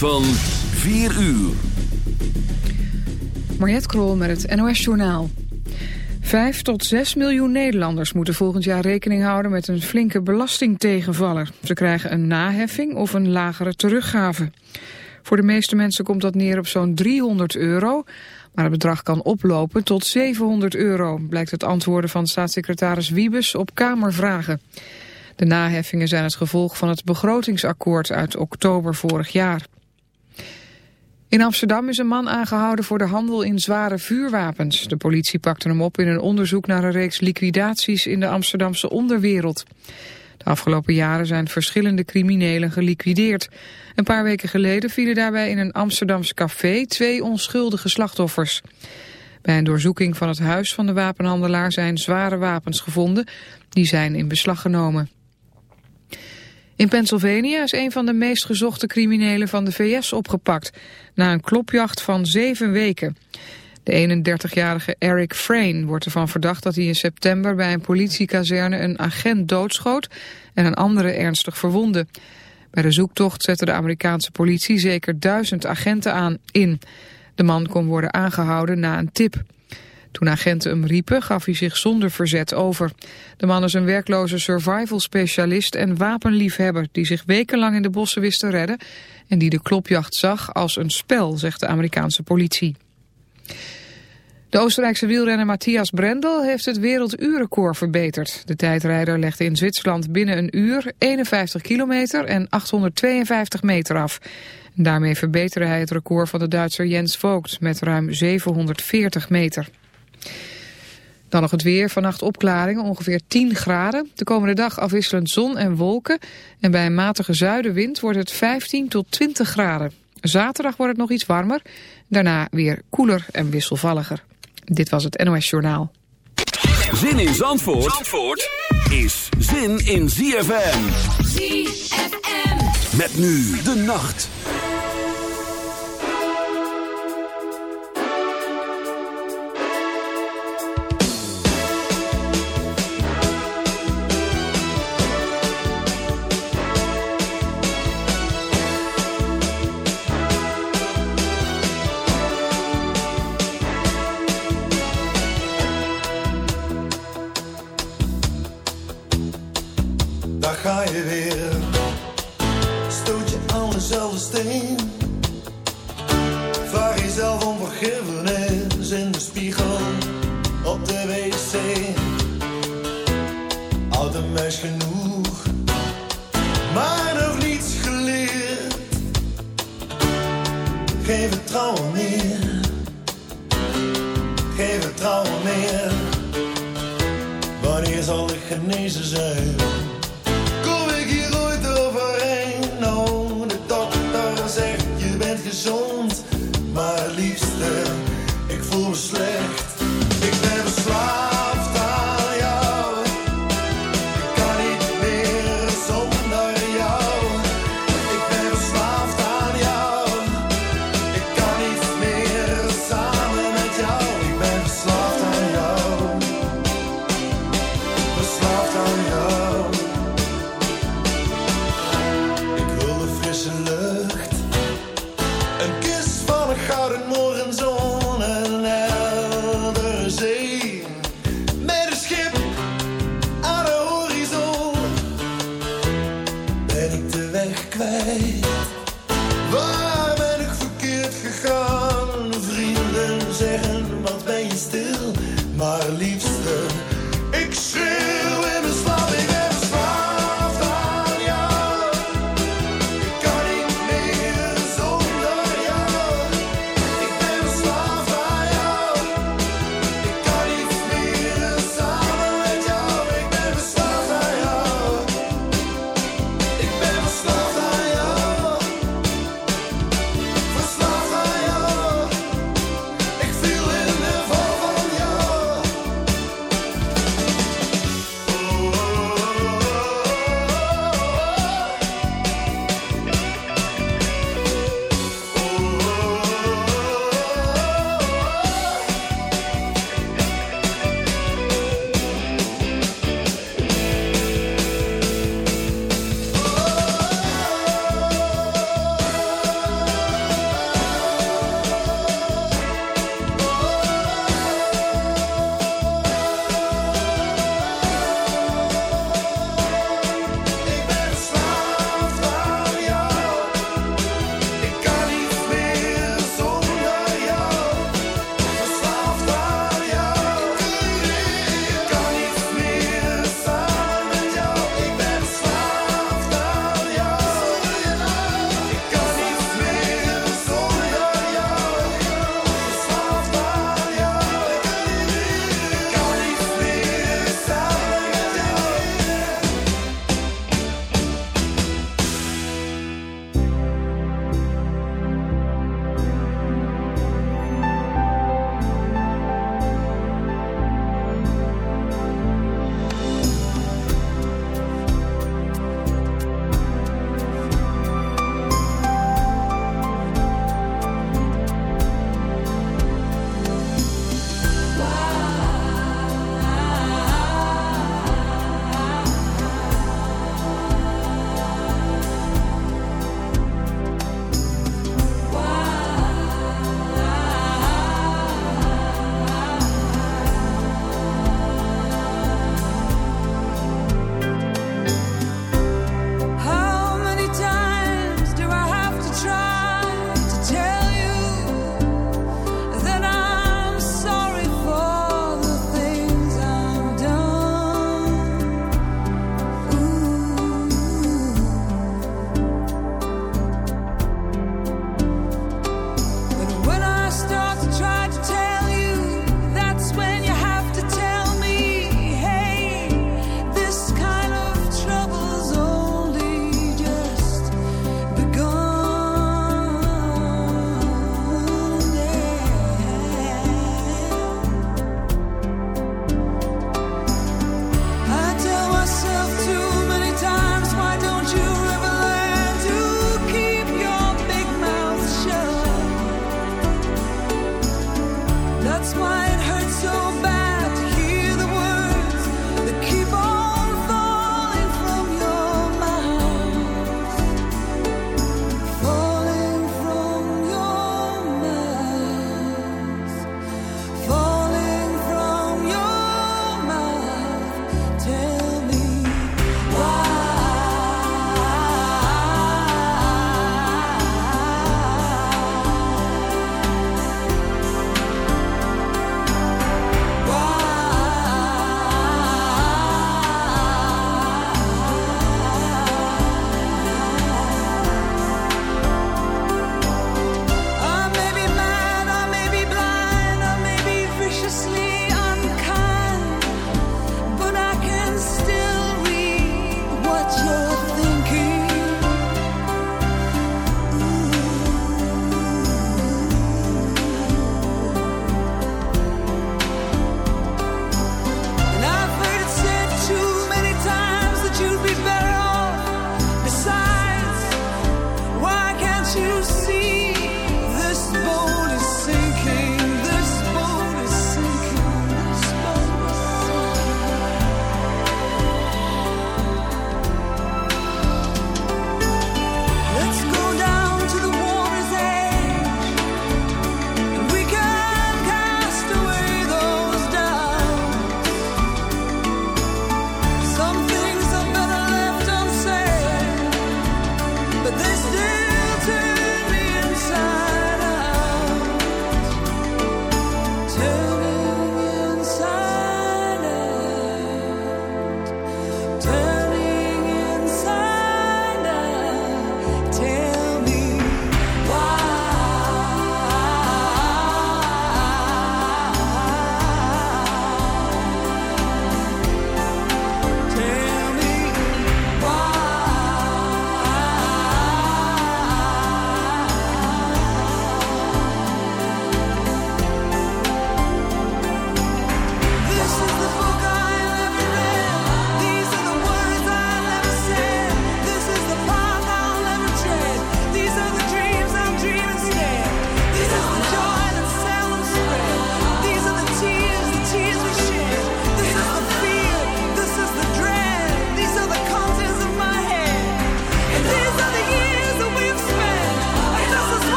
Van 4 uur. Mariette Krol met het NOS Journaal. 5 tot 6 miljoen Nederlanders moeten volgend jaar rekening houden met een flinke belastingtegenvaller. Ze krijgen een naheffing of een lagere teruggave. Voor de meeste mensen komt dat neer op zo'n 300 euro, maar het bedrag kan oplopen tot 700 euro, blijkt het antwoorden van staatssecretaris Wiebes op Kamervragen. De naheffingen zijn het gevolg van het begrotingsakkoord uit oktober vorig jaar. In Amsterdam is een man aangehouden voor de handel in zware vuurwapens. De politie pakte hem op in een onderzoek naar een reeks liquidaties in de Amsterdamse onderwereld. De afgelopen jaren zijn verschillende criminelen geliquideerd. Een paar weken geleden vielen daarbij in een Amsterdams café twee onschuldige slachtoffers. Bij een doorzoeking van het huis van de wapenhandelaar zijn zware wapens gevonden. Die zijn in beslag genomen. In Pennsylvania is een van de meest gezochte criminelen van de VS opgepakt, na een klopjacht van zeven weken. De 31-jarige Eric Frayne wordt ervan verdacht dat hij in september bij een politiekazerne een agent doodschoot en een andere ernstig verwonde. Bij de zoektocht zette de Amerikaanse politie zeker duizend agenten aan in. De man kon worden aangehouden na een tip. Toen agenten hem riepen gaf hij zich zonder verzet over. De man is een werkloze survival specialist en wapenliefhebber... die zich wekenlang in de bossen wist te redden... en die de klopjacht zag als een spel, zegt de Amerikaanse politie. De Oostenrijkse wielrenner Matthias Brendel heeft het werelduurrecord verbeterd. De tijdrijder legde in Zwitserland binnen een uur 51 kilometer en 852 meter af. daarmee verbeterde hij het record van de Duitser Jens Vogt met ruim 740 meter. Dan nog het weer. Vannacht opklaringen, ongeveer 10 graden. De komende dag afwisselend zon en wolken. En bij een matige zuidenwind wordt het 15 tot 20 graden. Zaterdag wordt het nog iets warmer. Daarna weer koeler en wisselvalliger. Dit was het NOS Journaal. Zin in Zandvoort, Zandvoort is zin in ZFM. ZFM. Met nu de nacht. Verslaafd aan more and more.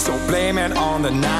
So blame it on the night.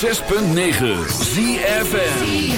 106.9 ZFM.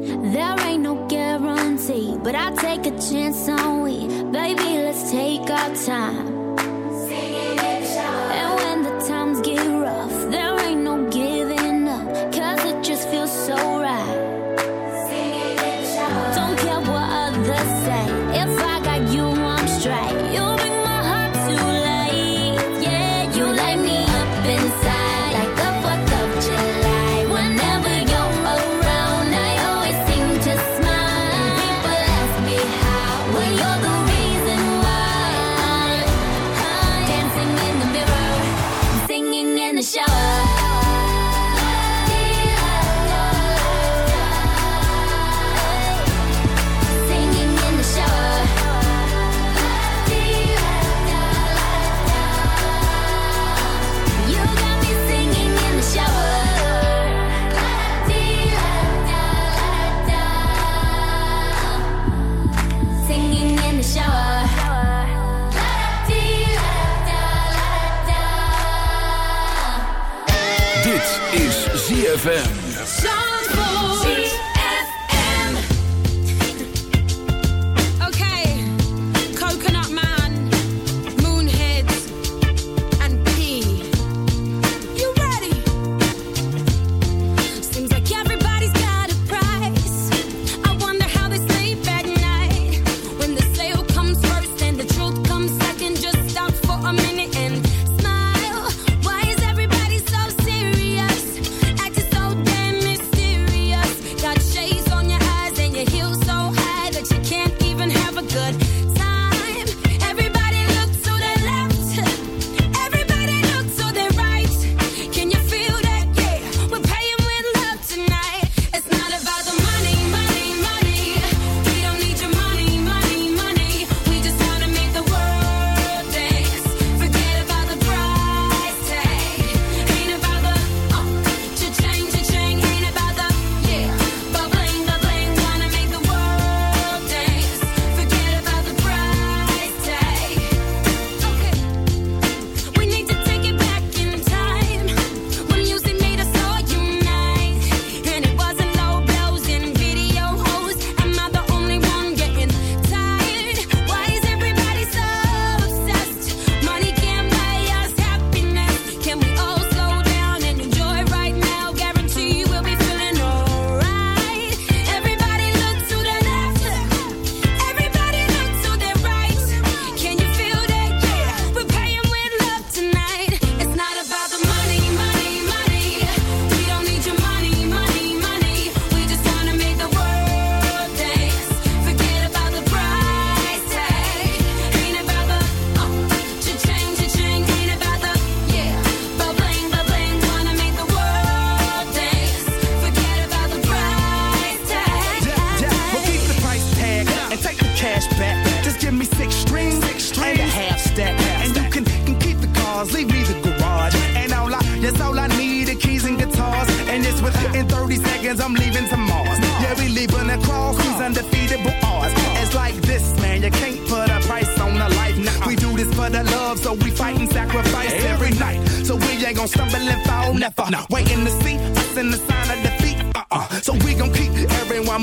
There ain't no guarantee, but I take a chance on we. Baby, let's take our time.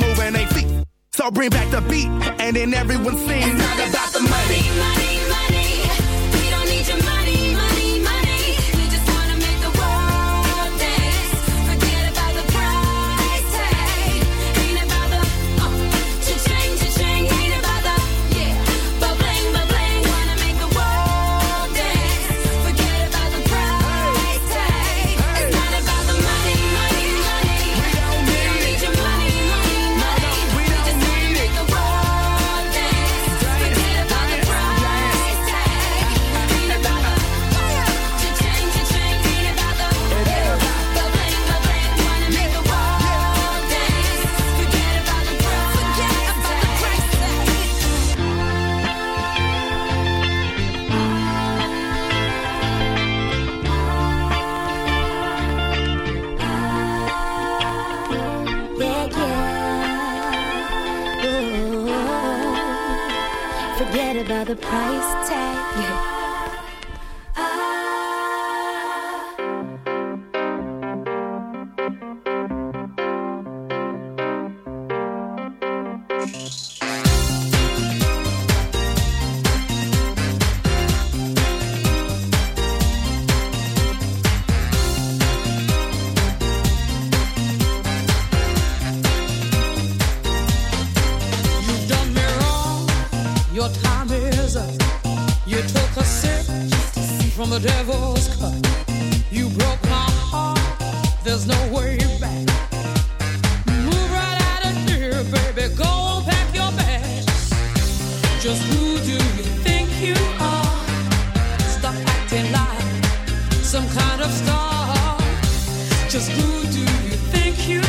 moving their feet. So bring back the beat, and then everyone sings. It's not about the money. money, money, money. the price. of stars. Just who do you think you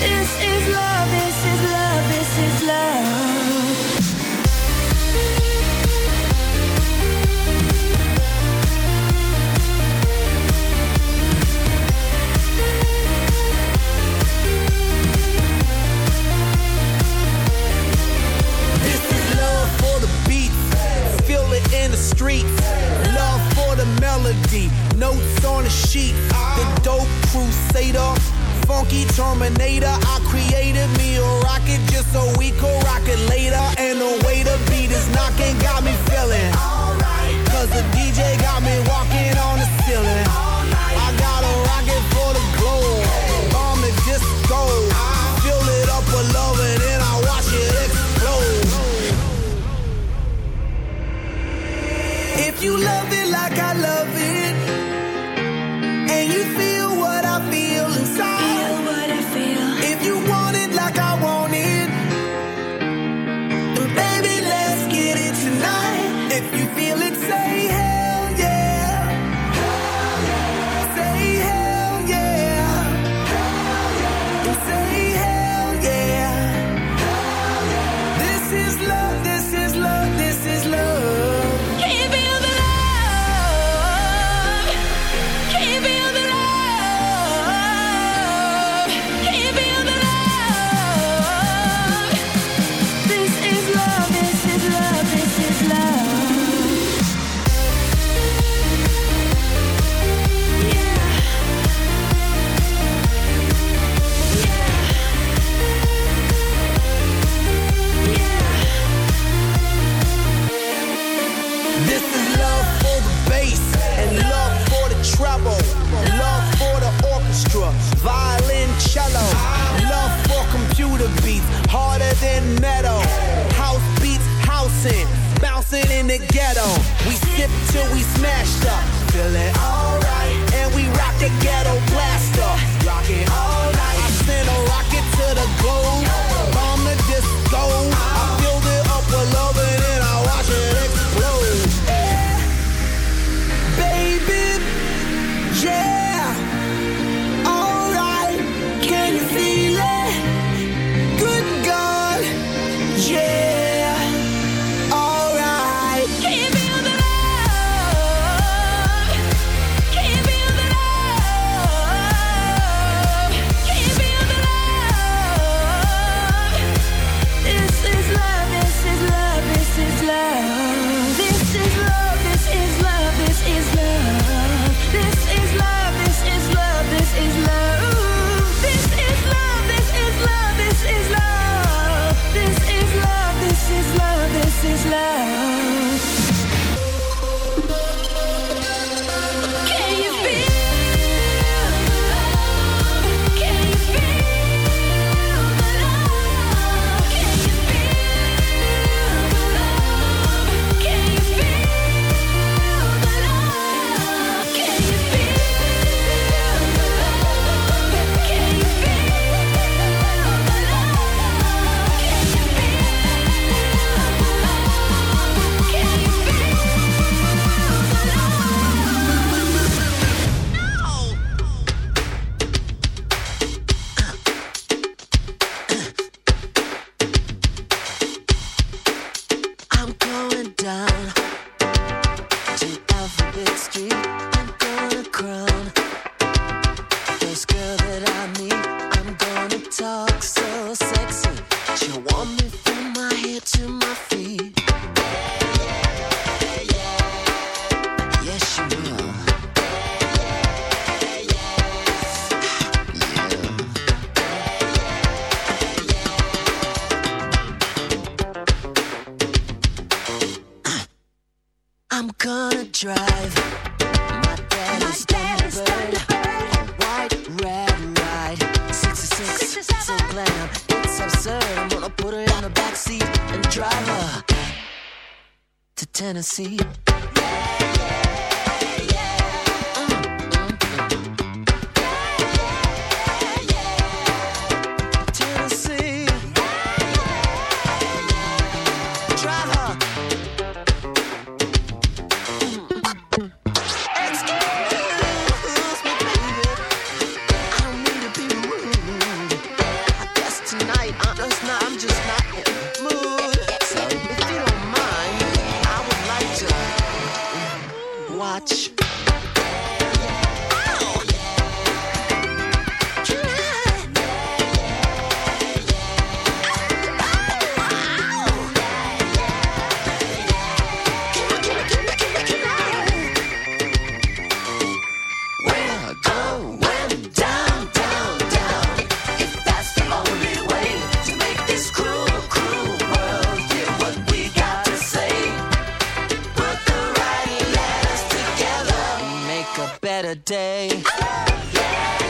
This is love, this is love, this is love. Rocky Terminator. I created me a rocket just so we could rock it later. And the way the beat is knocking got me feeling. Cause the DJ got me walking This is love for the bass and love for the treble, love for the orchestra, violin, cello, love for computer beats, harder than metal, house beats, housing, bouncing in the ghetto. We sip till we smashed up, feeling alright, and we rock the ghetto. Better day. Yeah,